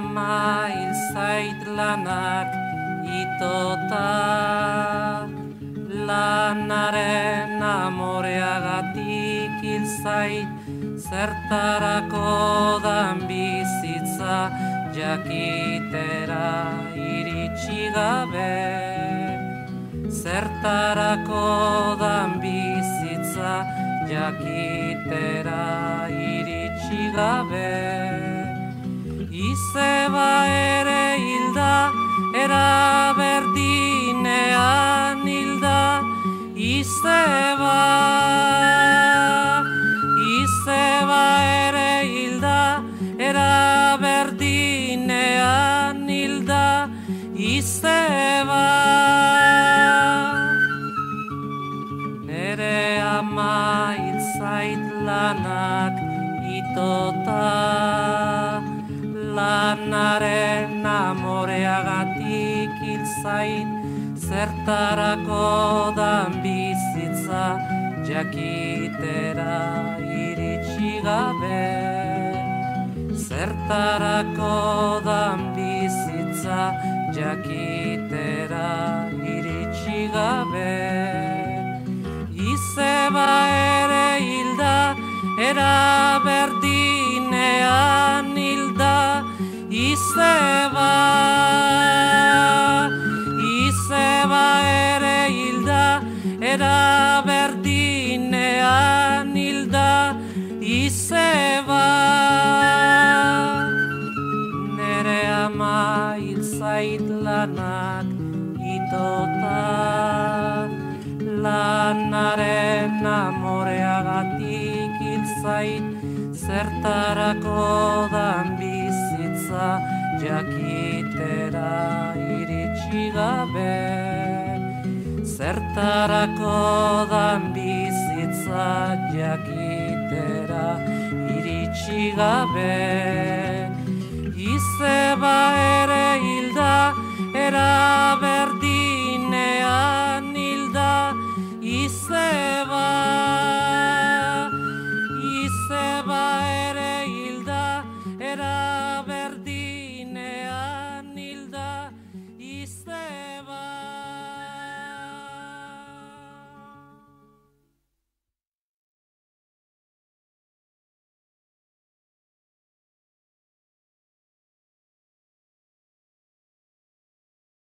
ama hil zait lanak itota lanaren amoreagatik hil zait zertarako dan bizitza jakitera iritsi gabe. Zertarako dan bizitza jakitera iritsi gabe. Era berdinean hilda izeba izeba ere hilda. Era berdinean hilda izeba. Nere ama hilzait lanak itota lanaren amoreagatik hilzait zertarako dan bizitza jakitera iritsi gabe. Zertarako dan bizitza jakitera iritsi gabe. Izeba ere hilda era berdinean hilda. Izeba era berdinean hilda izeba. Nere ama hilzait lanak itota. Lanaren amoreagatik hilzait zertarako dan bizitza jakitera iritsi gabe zertarako dan bizitza jakitera iritsi gabe. Izeba ere hilda era berdi